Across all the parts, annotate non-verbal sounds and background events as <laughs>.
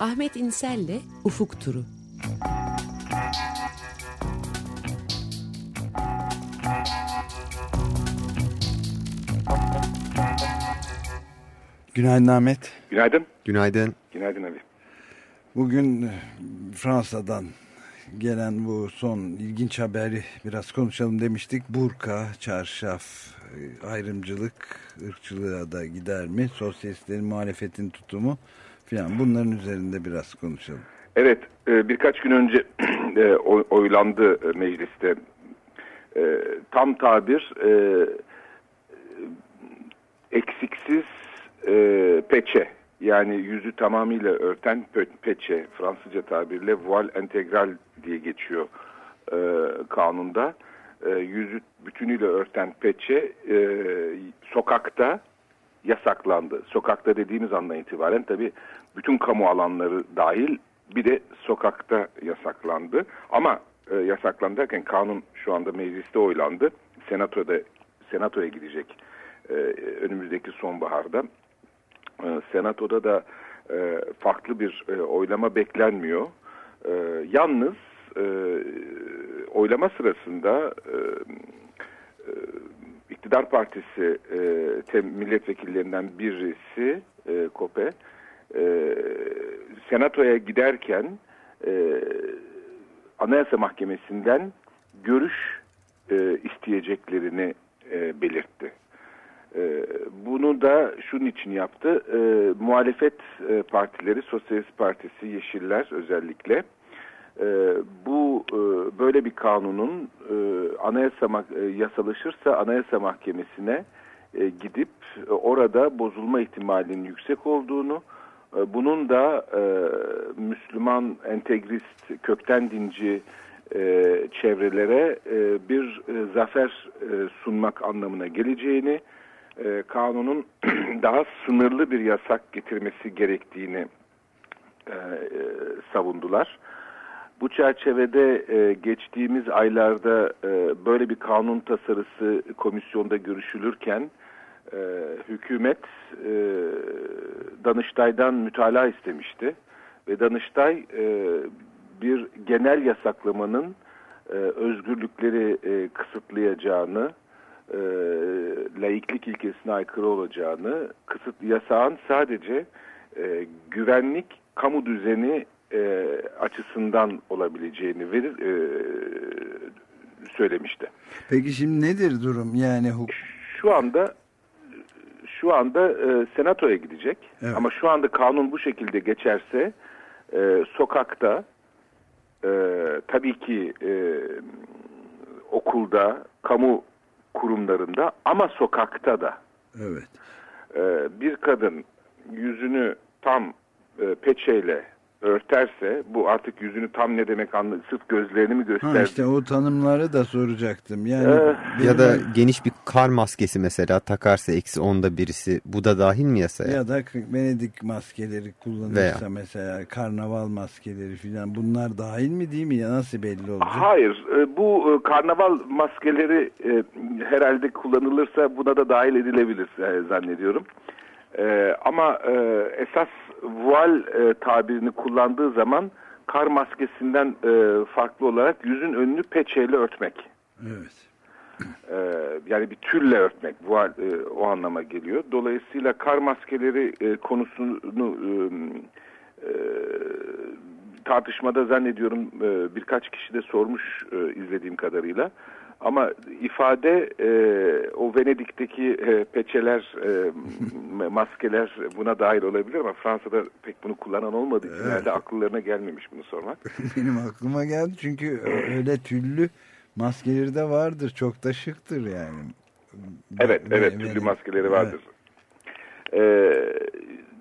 Ahmet İnsel'le Ufuk Turu. Günaydın Ahmet. Günaydın. Günaydın. Günaydın abi. Bugün e, Fransa'dan gelen bu son ilginç haberi biraz konuşalım demiştik. Burka, çarşaf, e, ayrımcılık, ırkçılığa da gider mi? Sosyalistlerin muhalefetin tutumu filan bunların üzerinde biraz konuşalım. Evet e, birkaç gün önce <clears throat> oylandı mecliste. Tam tabir eksiksiz peçe yani yüzü tamamıyla örten peçe Fransızca tabirle voile integral diye geçiyor e, kanunda. E, yüzü bütünüyle örten peçe e, sokakta yasaklandı. Sokakta dediğimiz andan itibaren tabi bütün kamu alanları dahil bir de sokakta yasaklandı. Ama e, yasaklandı derken kanun şu anda mecliste oylandı. Senatoda senatoya gidecek e, önümüzdeki sonbaharda. E, senatoda da e, farklı bir e, oylama beklenmiyor. E, yalnız e, oylama sırasında e, e, iktidar partisi e, milletvekillerinden birisi e, Kope e, senatoya giderken e, Anayasa Mahkemesi'nden görüş e, isteyeceklerini e, belirtti. E, bunu da şunun için yaptı. E, muhalefet e, partileri, Sosyalist Partisi, Yeşiller özellikle e, bu e, böyle bir kanunun e, anayasa e, yasalaşırsa anayasa mahkemesine e, gidip e, orada bozulma ihtimalinin yüksek olduğunu, e, bunun da e, Müslüman entegrist kökten dinci e, çevrelere e, bir e, zafer e, sunmak anlamına geleceğini, e, kanunun <clears throat> daha sınırlı bir yasak getirmesi gerektiğini e, e, savundular. Bu çerçevede e, geçtiğimiz aylarda e, böyle bir kanun tasarısı komisyonda görüşülürken e, hükümet e, Danıştay'dan mütalaa istemişti ve Danıştay e, bir genel yasaklamanın e, özgürlükleri e, kısıtlayacağını e, laiklik ilkesine aykırı olacağını, kısıt yasağın sadece e, güvenlik, kamu düzeni e, açısından olabileceğini verir e, söylemişti. Peki şimdi nedir durum yani? Şu anda şu anda e, senatoya gidecek evet. ama şu anda kanun bu şekilde geçerse e, sokakta e, tabii ki e, okulda, kamu kurumlarında ama sokakta da. Evet. Ee, bir kadın yüzünü tam e, peçeyle örterse bu artık yüzünü tam ne demek anlı sırf gözlerini mi gösterdi? Ha işte o tanımları da soracaktım. Yani ee, ya da geniş bir kar maskesi mesela takarsa eksi onda birisi bu da dahil mi yasaya? Ya da Venedik maskeleri kullanırsa Veya. mesela karnaval maskeleri filan bunlar dahil mi değil mi ya nasıl belli olacak? Hayır e, bu e, karnaval maskeleri e, herhalde kullanılırsa buna da dahil edilebilir zannediyorum. Ama esas voal e, tabirini kullandığı zaman kar maskesinden e, farklı olarak yüzün önünü peçeyle örtmek. Evet. E, yani bir tülle örtmek voal e, o anlama geliyor. Dolayısıyla kar maskeleri e, konusunu e, e, tartışmada zannediyorum e, birkaç kişi de sormuş e, izlediğim kadarıyla. Ama ifade e, o Venedik'teki e, peçeler, e, maskeler buna dahil olabilir ama Fransa'da pek bunu kullanan olmadığı için evet. herhalde akıllarına gelmemiş bunu sormak. <laughs> Benim aklıma geldi çünkü öyle tüllü maskeleri de vardır. Çok da şıktır yani. Evet, evet tüllü maskeleri vardır. Evet. Ee,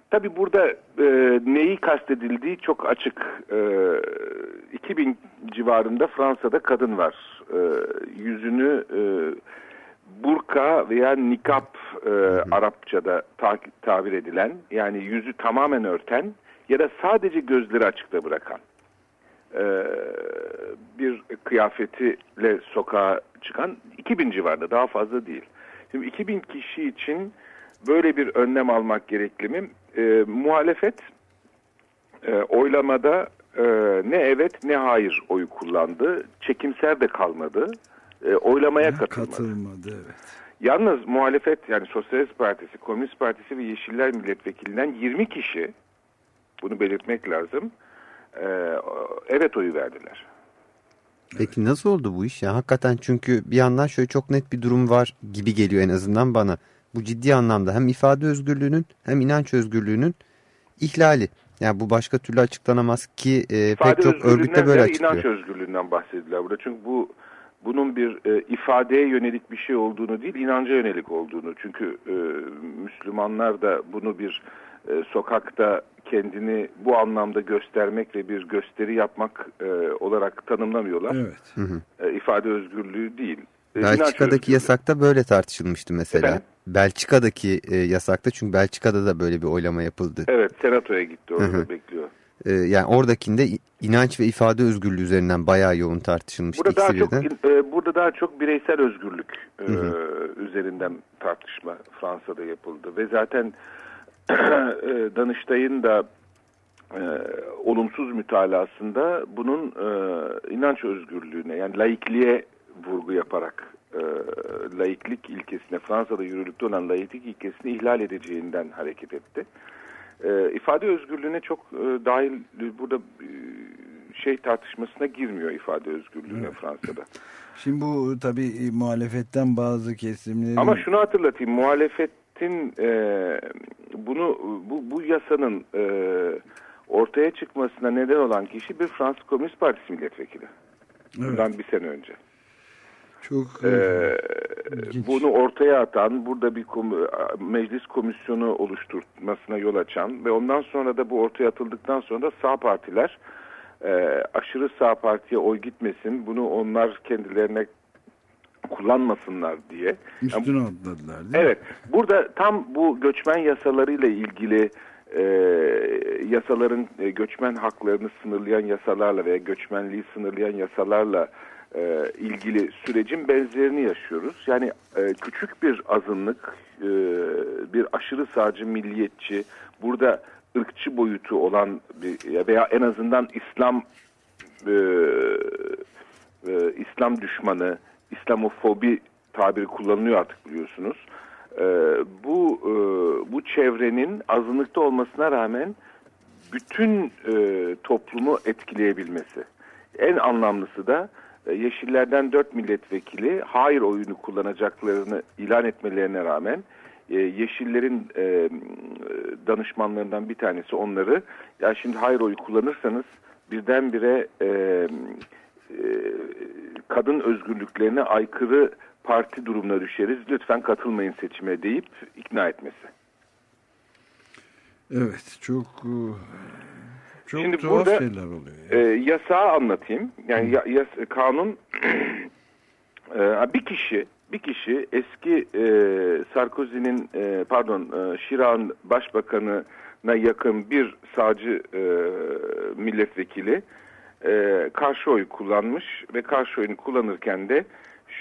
Tabi burada e, neyi kastedildiği çok açık. E, 2000 civarında Fransa'da kadın var. E, yüzünü e, burka veya nikap e, Arapçada ta tabir edilen yani yüzü tamamen örten ya da sadece gözleri açıkta bırakan e, bir kıyafetiyle sokağa çıkan 2000 civarında daha fazla değil. Şimdi 2000 kişi için böyle bir önlem almak gerekli mi? E, muhalefet e, oylamada e, ne evet ne hayır oyu kullandı. Çekimser de kalmadı. E, oylamaya katılmadı. Katılmadı evet. Yalnız muhalefet yani Sosyalist Partisi, Komünist Partisi ve Yeşiller Milletvekilinden 20 kişi bunu belirtmek lazım. E, evet oyu verdiler. Peki nasıl oldu bu iş ya? Hakikaten çünkü bir yandan şöyle çok net bir durum var gibi geliyor en azından bana. Bu ciddi anlamda hem ifade özgürlüğünün hem inanç özgürlüğünün ihlali. Yani bu başka türlü açıklanamaz ki e, pek çok örgütte böyle açıklıyor. inanç özgürlüğünden bahsediler burada. Çünkü bu bunun bir e, ifadeye yönelik bir şey olduğunu değil, inanca yönelik olduğunu. Çünkü e, Müslümanlar da bunu bir e, sokakta kendini bu anlamda göstermek ve bir gösteri yapmak e, olarak tanımlamıyorlar. Evet. Hı hı. E, ifade özgürlüğü değil. E, Belçika'daki yasakta böyle tartışılmıştı mesela. Efendim? Belçika'daki e, yasakta çünkü Belçika'da da böyle bir oylama yapıldı. Evet, senatoya gitti orada Hı hı. bekliyor. E, yani oradakinde inanç ve ifade özgürlüğü üzerinden bayağı yoğun tartışılmıştı Burada daha çok e, burada daha çok bireysel özgürlük e, Hı hı. üzerinden tartışma Fransa'da yapıldı ve zaten <clears throat> e, Danıştay'ın da e, olumsuz mütalasında bunun e, inanç özgürlüğüne yani laikliğe vurgu yaparak e, laiklik ilkesine Fransa'da yürürlükte olan laiklik ilkesini ihlal edeceğinden hareket etti. E, ifade özgürlüğüne çok e, dahil burada e, şey tartışmasına girmiyor ifade özgürlüğüne Fransa'da. Şimdi bu tabii e, muhalefetten bazı kesimlerin... Ama şunu hatırlatayım muhalefetin e, bunu bu, bu yasanın e, ortaya çıkmasına neden olan kişi bir Fransız Komünist Partisi milletvekili. Bundan bir sene önce. Çok Ee, ilginç. bunu ortaya atan, burada bir kom- meclis komisyonu oluşturmasına yol açan ve ondan sonra da bu ortaya atıldıktan sonra da sağ partiler e, aşırı sağ partiye oy gitmesin, bunu onlar kendilerine kullanmasınlar diye. Yani üstüne atladılar değil mi? Evet, burada tam bu göçmen yasalarıyla ilgili e, yasaların e, göçmen haklarını sınırlayan yasalarla veya göçmenliği sınırlayan yasalarla e, ilgili sürecin benzerini yaşıyoruz. Yani e, küçük bir azınlık, e, bir aşırı sağcı milliyetçi, burada ırkçı boyutu olan bir, veya en azından İslam e, e, İslam düşmanı, İslamofobi tabiri kullanılıyor artık biliyorsunuz. E, bu e, bu çevrenin azınlıkta olmasına rağmen bütün e, toplumu etkileyebilmesi. En anlamlısı da Yeşillerden 4 milletvekili hayır oyunu kullanacaklarını ilan etmelerine rağmen e, Yeşillerin e, danışmanlarından bir tanesi onları ya şimdi hayır oyu kullanırsanız birdenbire e, e, kadın özgürlüklerine aykırı parti durumuna düşeriz. Lütfen katılmayın seçime deyip ikna etmesi. Evet çok e, çok Şimdi tuhaf burada, şeyler oluyor. E, yani. yasağı anlatayım. Yani ya, yas- kanun <clears throat> e, bir kişi bir kişi eski e, Sarkozy'nin e, pardon e, Şirak'ın başbakanına yakın bir sağcı e, milletvekili e, karşı oy kullanmış ve karşı oyunu kullanırken de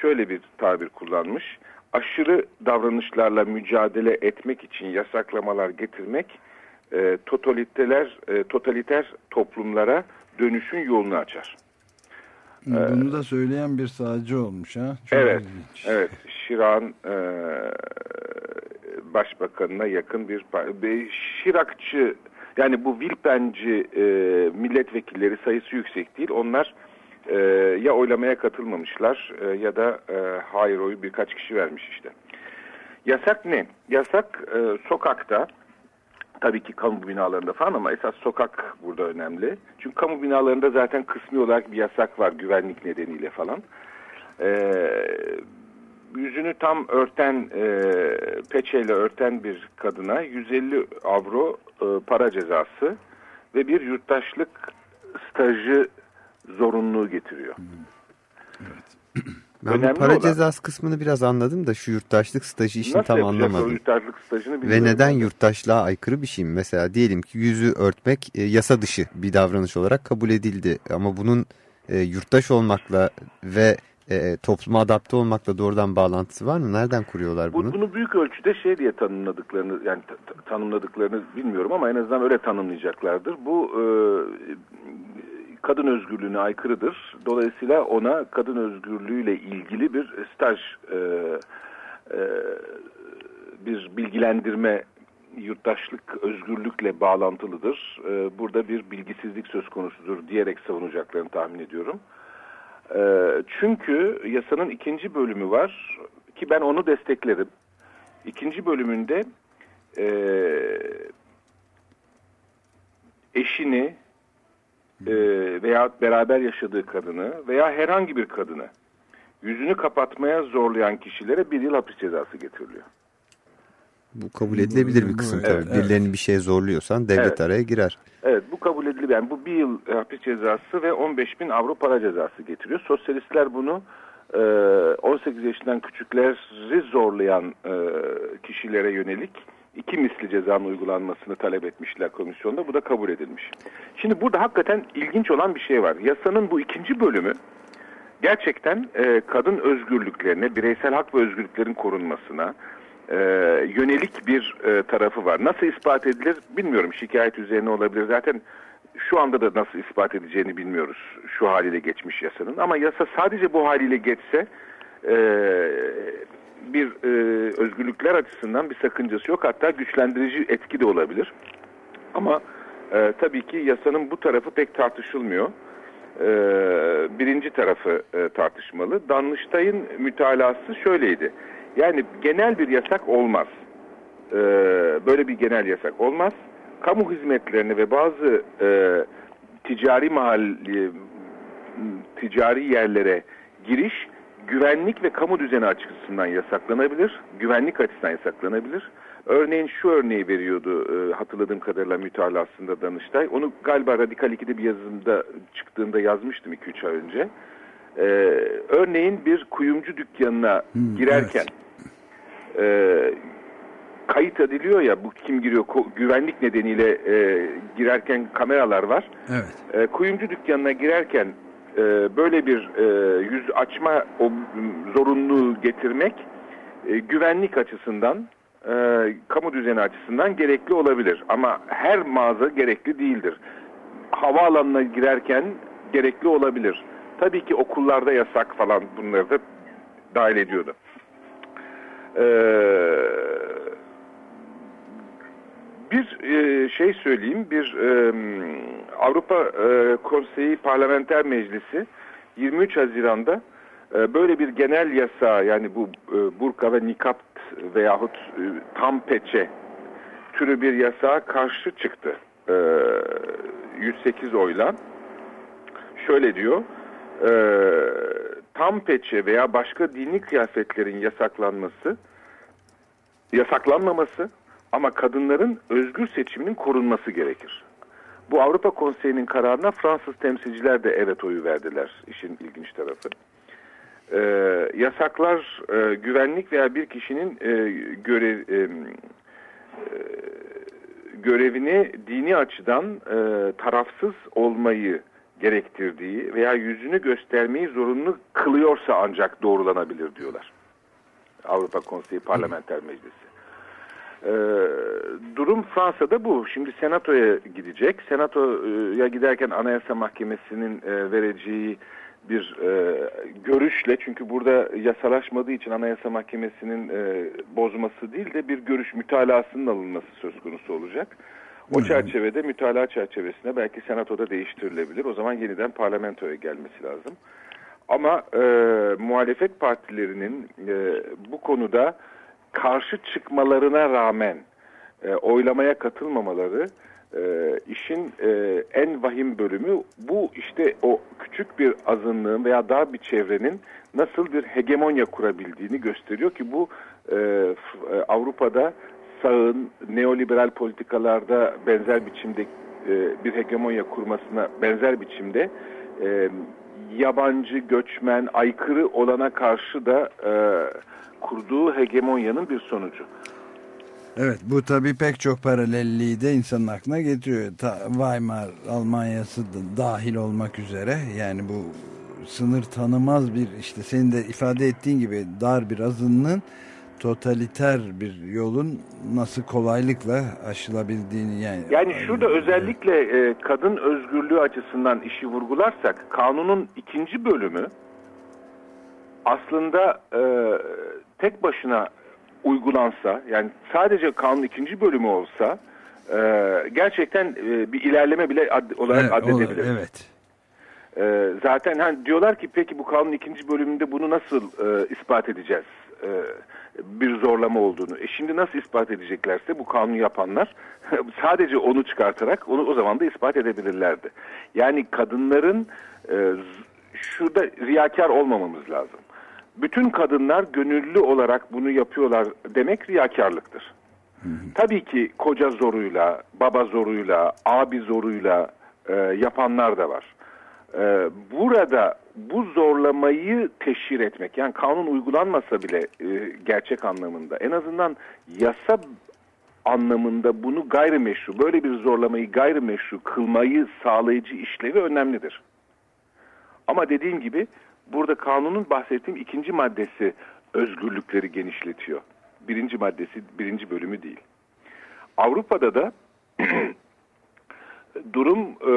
şöyle bir tabir kullanmış. Aşırı davranışlarla mücadele etmek için yasaklamalar getirmek e, totaliteler e, totaliter toplumlara dönüşün yolunu açar. Bunu da söyleyen bir sağcı olmuş ha. Çok evet, ilginç. evet. Şirak'ın e, başbakanına yakın bir, bir Şirakçı yani bu Vilpenci e, milletvekilleri sayısı yüksek değil. Onlar e, ya oylamaya katılmamışlar e, ya da e, hayır oyu birkaç kişi vermiş işte. Yasak ne? Yasak e, sokakta tabii ki kamu binalarında falan ama esas sokak burada önemli. Çünkü kamu binalarında zaten kısmi olarak bir yasak var güvenlik nedeniyle falan. Ee, yüzünü tam örten, e, peçeyle örten bir kadına 150 avro e, para cezası ve bir yurttaşlık stajı zorunluluğu getiriyor. Ben bu para olan- cezası kısmını biraz anladım da şu yurttaşlık stajı işini Nasıl tam anlamadım. yurttaşlık stajını Ve neden yurttaşlığa aykırı bir şey mi? Mesela diyelim ki yüzü örtmek e, yasa dışı bir davranış olarak kabul edildi. Ama bunun e, yurttaş olmakla ve e, topluma adapte olmakla doğrudan bağlantısı var mı? Nereden kuruyorlar bunu? Bunu büyük ölçüde şey diye tanımladıklarını yani tanımladıklarını bilmiyorum ama en azından öyle tanımlayacaklardır. Bu e, kadın özgürlüğüne aykırıdır. Dolayısıyla ona kadın özgürlüğüyle ilgili bir staj e, e, bir bilgilendirme yurttaşlık özgürlükle bağlantılıdır. E, burada bir bilgisizlik söz konusudur diyerek savunacaklarını tahmin ediyorum. E, çünkü yasanın ikinci bölümü var ki ben onu desteklerim. İkinci bölümünde e, eşini e, veya beraber yaşadığı kadını veya herhangi bir kadını yüzünü kapatmaya zorlayan kişilere bir yıl hapis cezası getiriliyor. Bu kabul edilebilir bir kısım tabii. Evet, Birilerini bir şeye zorluyorsan devlet evet. araya girer. Evet bu kabul edilebilir. Yani bu bir yıl hapis cezası ve 15 bin avro para cezası getiriyor. Sosyalistler bunu 18 yaşından küçükleri zorlayan kişilere yönelik iki misli cezanın uygulanmasını talep etmişler komisyonda. Bu da kabul edilmiş. Şimdi burada hakikaten ilginç olan bir şey var. Yasanın bu ikinci bölümü gerçekten e, kadın özgürlüklerine, bireysel hak ve özgürlüklerin korunmasına e, yönelik bir e, tarafı var. Nasıl ispat edilir bilmiyorum. Şikayet üzerine olabilir. Zaten şu anda da nasıl ispat edeceğini bilmiyoruz şu haliyle geçmiş yasanın. Ama yasa sadece bu haliyle geçse e, bir e, özgürlükler açısından bir sakıncası yok. Hatta güçlendirici etki de olabilir. Ama e, tabii ki yasanın bu tarafı pek tartışılmıyor. E, birinci tarafı e, tartışmalı. Danıştay'ın mütalası şöyleydi. Yani genel bir yasak olmaz. E, böyle bir genel yasak olmaz. Kamu hizmetlerine ve bazı e, ticari mahalli, ticari yerlere giriş güvenlik ve kamu düzeni açısından yasaklanabilir. Güvenlik açısından yasaklanabilir. Örneğin şu örneği veriyordu e, hatırladığım kadarıyla mütalasında Danıştay. Onu galiba Radikal 2'de bir yazımda çıktığında yazmıştım 2-3 ay önce. E, örneğin bir kuyumcu dükkanına hmm, girerken evet. e, kayıt ediliyor ya bu kim giriyor güvenlik nedeniyle e, girerken kameralar var. Evet. E, kuyumcu dükkanına girerken e, böyle bir e, yüz açma o, zorunluluğu getirmek e, güvenlik açısından e, kamu düzeni açısından gerekli olabilir. Ama her mağaza gerekli değildir. Havaalanına girerken gerekli olabilir. Tabii ki okullarda yasak falan bunları da dahil ediyordu. Eee bir e, şey söyleyeyim, bir e, Avrupa e, Konseyi Parlamenter Meclisi 23 Haziran'da e, böyle bir genel yasa yani bu e, burka ve nikap veyahut e, tam peçe türü bir yasa karşı çıktı. E, 108 oyla. Şöyle diyor, e, tam peçe veya başka dini kıyafetlerin yasaklanması, yasaklanmaması ama kadınların özgür seçiminin korunması gerekir. Bu Avrupa Konseyi'nin kararına Fransız temsilciler de evet oyu verdiler işin ilginç tarafı. Ee, yasaklar e, güvenlik veya bir kişinin e, görev, e, e, görevini dini açıdan e, tarafsız olmayı gerektirdiği veya yüzünü göstermeyi zorunlu kılıyorsa ancak doğrulanabilir diyorlar. Avrupa Konseyi Parlamenter Meclisi. Ee, durum Fransa'da bu. Şimdi senatoya gidecek. Senatoya giderken Anayasa Mahkemesi'nin e, vereceği bir e, görüşle çünkü burada yasalaşmadığı için Anayasa Mahkemesi'nin e, bozması değil de bir görüş mütalasının alınması söz konusu olacak. O çerçevede mütalaa çerçevesinde belki senatoda değiştirilebilir. O zaman yeniden parlamentoya gelmesi lazım. Ama e, muhalefet partilerinin e, bu konuda karşı çıkmalarına rağmen e, oylamaya katılmamaları e, işin e, en vahim bölümü bu işte o küçük bir azınlığın veya dar bir çevrenin nasıl bir hegemonya kurabildiğini gösteriyor ki bu e, e, Avrupa'da sağın neoliberal politikalarda benzer biçimde e, bir hegemonya kurmasına benzer biçimde e, yabancı, göçmen, aykırı olana karşı da e, kurduğu hegemonyanın bir sonucu. Evet bu tabii pek çok paralelliği de insanın aklına getiriyor. Ta, Weimar Almanyası da dahil olmak üzere yani bu sınır tanımaz bir işte senin de ifade ettiğin gibi dar bir azınlığın totaliter bir yolun nasıl kolaylıkla aşılabildiğini yani. Yani şurada özellikle e, kadın özgürlüğü açısından işi vurgularsak kanunun ikinci bölümü aslında e, tek başına uygulansa yani sadece kanun ikinci bölümü olsa e, gerçekten e, bir ilerleme bile ad, olarak evet, addedebiliriz. Evet. E, zaten hani diyorlar ki peki bu kanun ikinci bölümünde bunu nasıl e, ispat edeceğiz? E, bir zorlama olduğunu. E şimdi nasıl ispat edeceklerse bu kanunu yapanlar <laughs> sadece onu çıkartarak onu o zaman da ispat edebilirlerdi. Yani kadınların e, şurada riyakar olmamamız lazım. Bütün kadınlar gönüllü olarak bunu yapıyorlar demek riyakarlıktır. Tabii ki koca zoruyla, baba zoruyla, abi zoruyla e, yapanlar da var. E, burada bu zorlamayı teşhir etmek, yani kanun uygulanmasa bile e, gerçek anlamında, en azından yasa anlamında bunu gayrimeşru, böyle bir zorlamayı gayrimeşru kılmayı sağlayıcı işlevi önemlidir. Ama dediğim gibi burada kanunun bahsettiğim ikinci maddesi özgürlükleri genişletiyor. Birinci maddesi, birinci bölümü değil. Avrupa'da da <clears throat> durum e,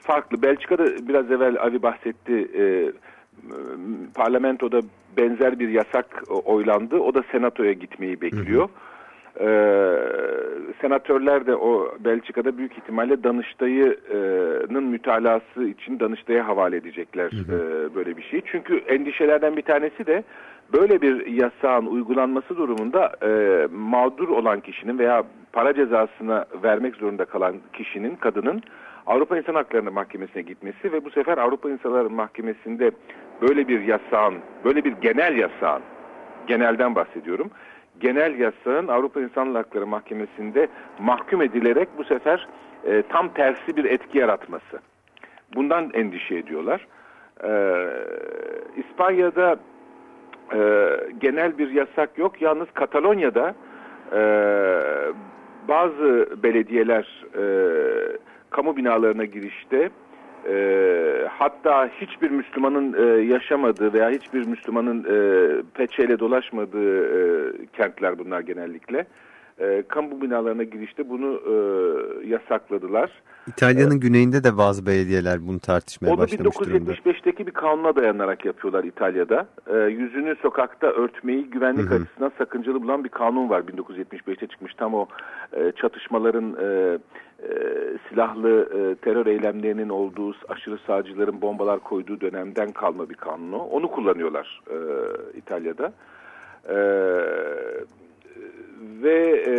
farklı. Belçika'da biraz evvel Avi bahsetti. E, parlamentoda benzer bir yasak oylandı. O da senatoya gitmeyi bekliyor. Hı hı. Ee, senatörler de o Belçika'da büyük ihtimalle Danıştay'ın mütalası için Danıştay'a havale edecekler hı hı. E, böyle bir şey. Çünkü endişelerden bir tanesi de böyle bir yasağın uygulanması durumunda e, mağdur olan kişinin veya para cezasına vermek zorunda kalan kişinin, kadının Avrupa İnsan Hakları Mahkemesi'ne gitmesi ve bu sefer Avrupa İnsan Hakları Mahkemesi'nde böyle bir yasağın, böyle bir genel yasağın, genelden bahsediyorum, genel yasağın Avrupa İnsan Hakları Mahkemesi'nde mahkum edilerek bu sefer e, tam tersi bir etki yaratması. Bundan endişe ediyorlar. E, İspanya'da e, genel bir yasak yok. Yalnız Katalonya'da e, bazı belediyeler e, kamu binalarına girişte e, hatta hiçbir Müslümanın e, yaşamadığı veya hiçbir Müslümanın e, peçeyle dolaşmadığı e, kentler bunlar genellikle. E, kamu binalarına girişte bunu e, yasakladılar. İtalya'nın ee, güneyinde de bazı belediyeler bunu tartışmaya başlamış durumda. O da 1975'teki bir kanuna dayanarak yapıyorlar İtalya'da. E, yüzünü sokakta örtmeyi güvenlik hı hı. açısından sakıncalı bulan bir kanun var 1975'te çıkmış. Tam o e, çatışmaların e, e, silahlı e, terör eylemlerinin olduğu aşırı sağcıların bombalar koyduğu dönemden kalma bir kanunu. Onu kullanıyorlar e, İtalya'da. Evet ve e,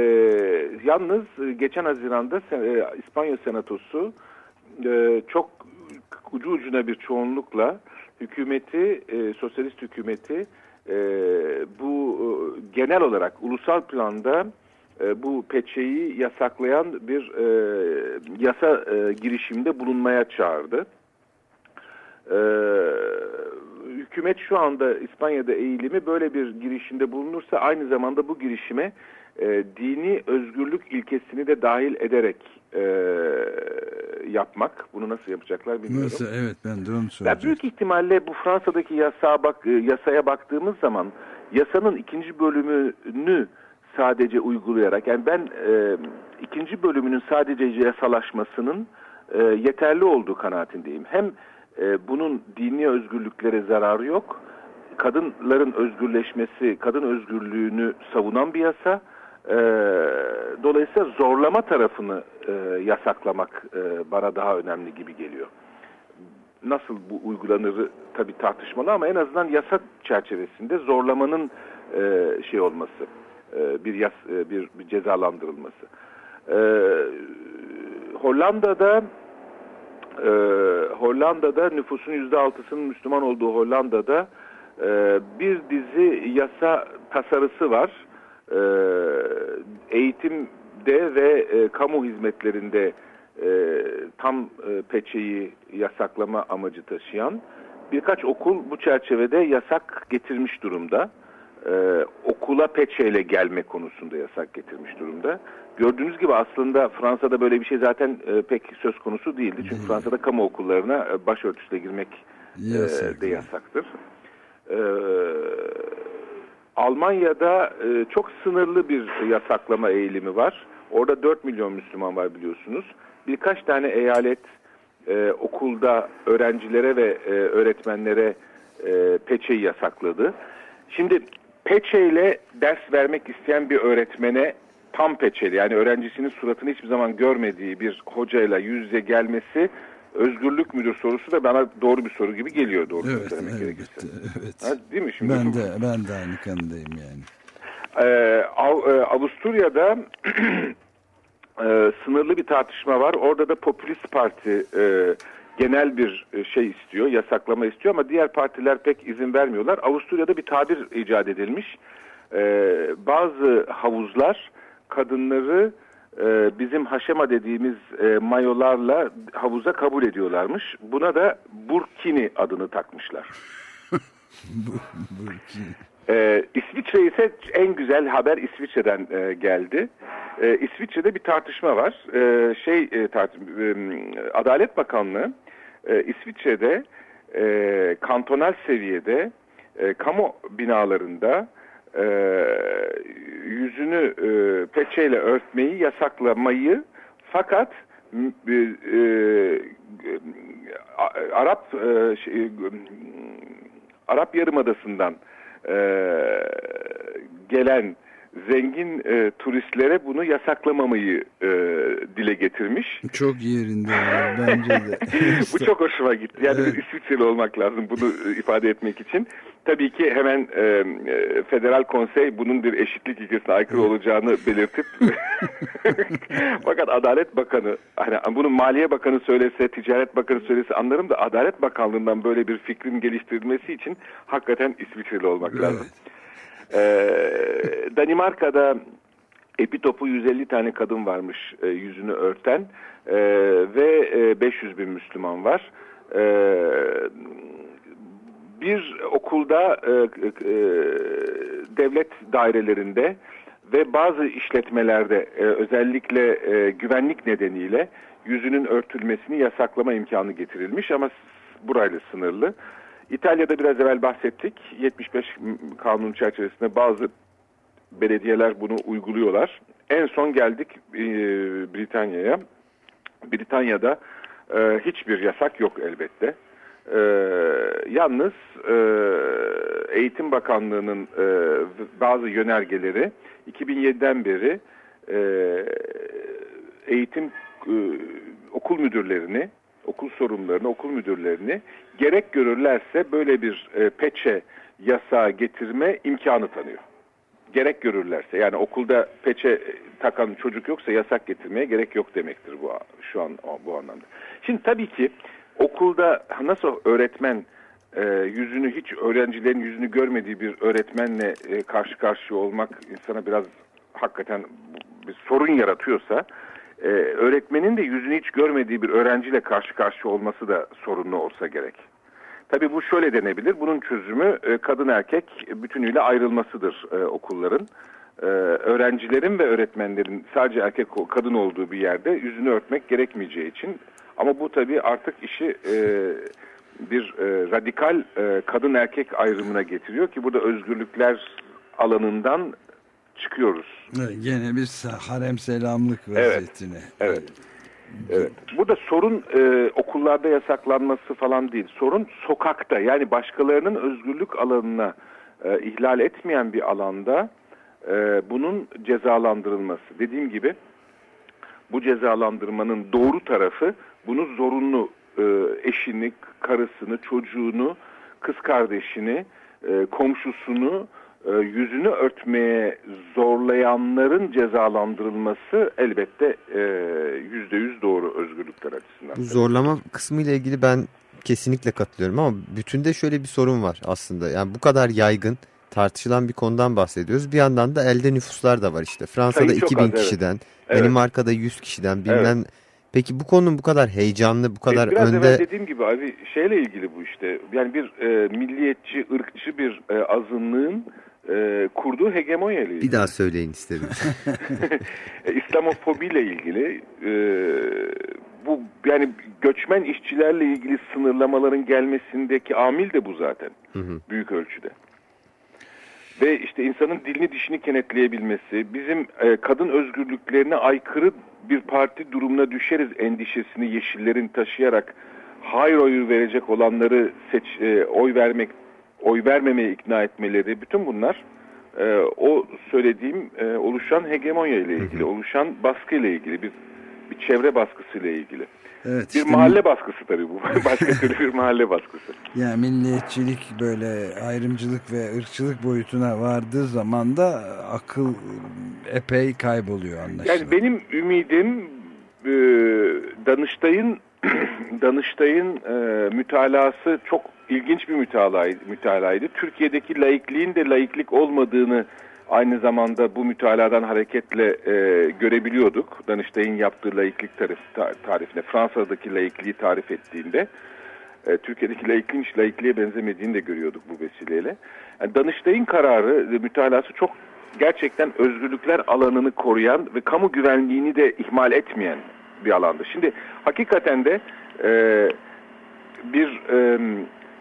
yalnız geçen Haziran'da e, İspanya Senatosu e, çok ucu ucuna bir çoğunlukla hükümeti, e, sosyalist hükümeti e, bu e, genel olarak ulusal planda e, bu peçeyi yasaklayan bir e, yasa e, girişimde bulunmaya çağırdı. E, hükümet şu anda İspanya'da eğilimi böyle bir girişimde bulunursa aynı zamanda bu girişime e, dini özgürlük ilkesini de dahil ederek e, yapmak. Bunu nasıl yapacaklar bilmiyorum. Nasıl? Evet ben de onu söyleyeceğim. büyük ihtimalle bu Fransa'daki yasa bak, e, yasaya baktığımız zaman yasanın ikinci bölümünü sadece uygulayarak yani ben e, ikinci bölümünün sadece yasalaşmasının e, yeterli olduğu kanaatindeyim. Hem e, bunun dini özgürlüklere zararı yok. Kadınların özgürleşmesi, kadın özgürlüğünü savunan bir yasa. E, dolayısıyla zorlama tarafını e, yasaklamak bana daha önemli gibi geliyor. Nasıl bu uygulanır tabi tartışmalı ama en azından yasa çerçevesinde zorlamanın şey olması, bir, yas, bir cezalandırılması. Hollanda'da e, Hollanda'da nüfusun yüzde altısının Müslüman olduğu Hollanda'da e, bir dizi yasa tasarısı var. E, eğitimde ve e, kamu hizmetlerinde e, tam e, peçeyi yasaklama amacı taşıyan birkaç okul bu çerçevede yasak getirmiş durumda. Ee, okula peçeyle gelme konusunda yasak getirmiş durumda. Gördüğünüz gibi aslında Fransa'da böyle bir şey zaten e, pek söz konusu değildi. Çünkü Fransa'da kamu okullarına e, başörtüsüyle girmek e, de yasaktır. E, Almanya'da e, çok sınırlı bir yasaklama eğilimi var. Orada 4 milyon Müslüman var biliyorsunuz. Birkaç tane eyalet e, okulda öğrencilere ve e, öğretmenlere e, peçeyi yasakladı. Şimdi peçeyle ders vermek isteyen bir öğretmene tam peçeli yani öğrencisinin suratını hiçbir zaman görmediği bir hocayla yüz yüze gelmesi özgürlük müdür sorusu da bana doğru bir soru gibi geliyor doğru evet, söylemek evet, gerekirse. Evet. Ha, değil mi şimdi? Ben de ben de aynı kanıdayım yani. Ee, Av, e, Avusturya'da <clears throat> e, sınırlı bir tartışma var. Orada da Popülist Parti e, genel bir e, şey istiyor, yasaklama istiyor ama diğer partiler pek izin vermiyorlar. Avusturya'da bir tabir icat edilmiş. E, bazı havuzlar kadınları e, bizim haşema dediğimiz e, mayolarla havuza kabul ediyorlarmış. Buna da burkini adını takmışlar. <laughs> Burkini. Ee, İsviçre ise en güzel haber İsviçre'den e, geldi. Ee, İsviçre'de bir tartışma var. Ee, şey e, tart e, Adalet Bakanlığı e, İsviçre'de e, kantonal seviyede e, kamu binalarında e, yüzünü e, peçeyle örtmeyi yasaklamayı fakat e, e, Arap e, şey, Arap Yarımadası'ndan e, gelen zengin e, turistlere bunu yasaklamamayı e, dile getirmiş. Çok yerinde ya, bence de. <laughs> Bu çok hoşuma gitti. Yani Evet. bir İsviçreli olmak lazım bunu e, ifade etmek için. Tabii ki hemen e, e, federal konsey bunun bir eşitlik ilkesine aykırı olacağını belirtip <laughs> fakat Adalet Bakanı hani bunu Maliye Bakanı söylese, Ticaret Bakanı söylese anlarım da Adalet Bakanlığı'ndan böyle bir fikrin geliştirilmesi için hakikaten İsviçreli olmak lazım. Ee, Danimarka'da Epitop'u 150 tane kadın varmış e, yüzünü örten e, ve e, 500 bin Müslüman var. E, bir okulda e, e, devlet dairelerinde ve bazı işletmelerde e, özellikle e, güvenlik nedeniyle yüzünün örtülmesini yasaklama imkanı getirilmiş ama burayla sınırlı. İtalya'da biraz evvel bahsettik. 75 kanun çerçevesinde bazı belediyeler bunu uyguluyorlar. En son geldik e, Britanya'ya. Britanya'da e, hiçbir yasak yok elbette. E, yalnız e, Eğitim Bakanlığı'nın e, bazı yönergeleri 2007'den beri e, eğitim e, okul müdürlerini, okul sorumlularını, okul müdürlerini gerek görürlerse böyle bir e, peçe yasağı getirme imkanı tanıyor gerek görürlerse yani okulda peçe takan çocuk yoksa yasak getirmeye gerek yok demektir bu şu an bu anlamda. Şimdi tabii ki okulda nasıl öğretmen e, yüzünü hiç öğrencilerin yüzünü görmediği bir öğretmenle e, karşı karşıya olmak insana biraz hakikaten bir sorun yaratıyorsa e, öğretmenin de yüzünü hiç görmediği bir öğrenciyle karşı karşıya olması da sorunlu olsa gerek. Tabii bu şöyle denebilir. Bunun çözümü e, kadın erkek bütünüyle ayrılmasıdır e, okulların. E, öğrencilerin ve öğretmenlerin sadece erkek kadın olduğu bir yerde yüzünü örtmek gerekmeyeceği için. Ama bu tabii artık işi e, bir e, radikal e, kadın erkek ayrımına getiriyor ki burada özgürlükler alanından çıkıyoruz. Evet, Gene bir harem selamlık Evet, vaziyetine. evet. Evet. Burada sorun e, okullarda yasaklanması falan değil. Sorun sokakta yani başkalarının özgürlük alanına e, ihlal etmeyen bir alanda e, bunun cezalandırılması. Dediğim gibi bu cezalandırmanın doğru tarafı bunu zorunlu e, eşini, karısını, çocuğunu, kız kardeşini, e, komşusunu e, yüzünü örtmeye zorlayanların cezalandırılması elbette e, yüzde yüz doğru özgürlükler açısından. Bu zorlama kısmı ile ilgili ben kesinlikle katılıyorum ama bütünde şöyle bir sorun var aslında. Yani bu kadar yaygın tartışılan bir konudan bahsediyoruz. Bir yandan da elde nüfuslar da var işte. Fransa'da Sayı çok 2000 az, evet. kişiden, Evet. Danimarka'da 100 kişiden bilmem. Peki bu konunun bu kadar heyecanlı, bu kadar E, Biraz önde evvel dediğim gibi abi şeyle ilgili bu işte. Yani bir e, milliyetçi, ırkçı bir e, azınlığın e, kurduğu hegemonya ile ilgili. bir daha söyleyin istedim. <laughs> E, İslamofobiyle ilgili e, bu yani göçmen işçilerle ilgili sınırlamaların gelmesindeki amil de bu zaten. Hı hı. Büyük ölçüde. Ve işte insanın dilini dişini kenetleyebilmesi, bizim e, kadın özgürlüklerine aykırı bir parti durumuna düşeriz endişesini yeşillerin taşıyarak hayır oyu verecek olanları seç, e, oy vermek oy vermemeye ikna etmeleri bütün bunlar e, o söylediğim e, oluşan hegemonya ile ilgili, oluşan baskı ile ilgili bir bir çevre baskısı ile ilgili. Evet, bir işte mahalle baskısı tabii bu. <laughs> Başka türlü bir mahalle baskısı. Yani milliyetçilik böyle ayrımcılık ve ırkçılık boyutuna vardığı zaman da akıl epey kayboluyor anlaşılan. Yani benim ümidim e, Danıştay'ın <clears throat> Danıştay'ın e, mütalası çok ilginç bir mütalaydı. Türkiye'deki laikliğin de laiklik olmadığını aynı zamanda bu mütaladan hareketle e, görebiliyorduk. Danıştay'ın yaptığı laiklik tarif, tarifine, Fransa'daki laikliği tarif ettiğinde e, Türkiye'deki laikliğin hiç laikliğe benzemediğini de görüyorduk bu vesileyle. Yani Danıştay'ın kararı, mütalası çok gerçekten özgürlükler alanını koruyan ve kamu güvenliğini de ihmal etmeyen bir alandı. Şimdi hakikaten de e, bir e,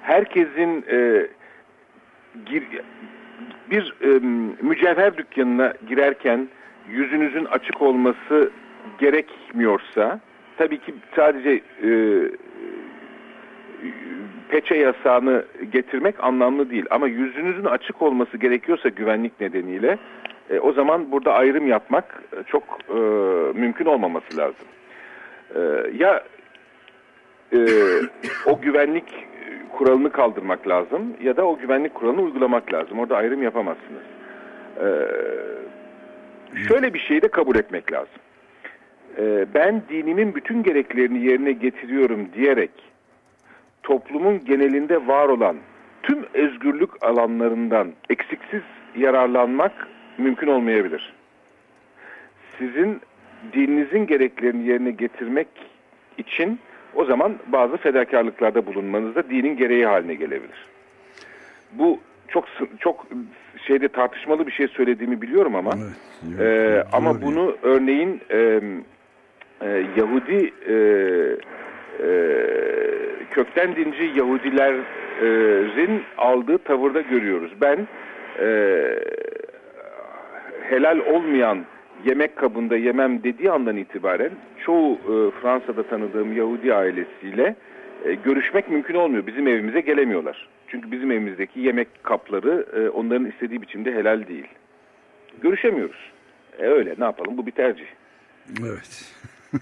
herkesin e, gir, bir e, mücevher dükkanına girerken yüzünüzün açık olması gerekmiyorsa tabii ki sadece e, peçe yasağını getirmek anlamlı değil ama yüzünüzün açık olması gerekiyorsa güvenlik nedeniyle e, o zaman burada ayrım yapmak çok e, mümkün olmaması lazım. E, ya e, o güvenlik kuralını kaldırmak lazım ya da o güvenlik kuralını uygulamak lazım. Orada ayrım yapamazsınız. Ee, şöyle bir şeyi de kabul etmek lazım. Ee, ben dinimin bütün gereklerini yerine getiriyorum diyerek toplumun genelinde var olan tüm özgürlük alanlarından eksiksiz yararlanmak mümkün olmayabilir. Sizin dininizin gereklerini yerine getirmek için o zaman bazı fedakarlıklarda bulunmanız da dinin gereği haline gelebilir. Bu çok çok şeyde tartışmalı bir şey söylediğimi biliyorum ama evet, e, ama bunu örneğin e, e, Yahudi e, e, kökten dinci Yahudilerin aldığı tavırda görüyoruz. Ben e, helal olmayan yemek kabında yemem dediği andan itibaren çoğu e, Fransa'da tanıdığım Yahudi ailesiyle e, görüşmek mümkün olmuyor. Bizim evimize gelemiyorlar. Çünkü bizim evimizdeki yemek kapları e, onların istediği biçimde helal değil. Görüşemiyoruz. E öyle ne yapalım bu bir tercih. Evet. <laughs>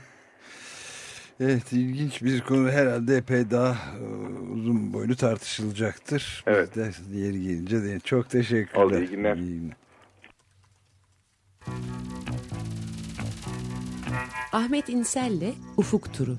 evet ilginç bir konu herhalde epey daha e, uzun boylu tartışılacaktır. Evet. Biz de yeri gelince de çok teşekkürler. Oldu iyi günler. İyi günler. Ahmet İnsel'le Ufuk Turu.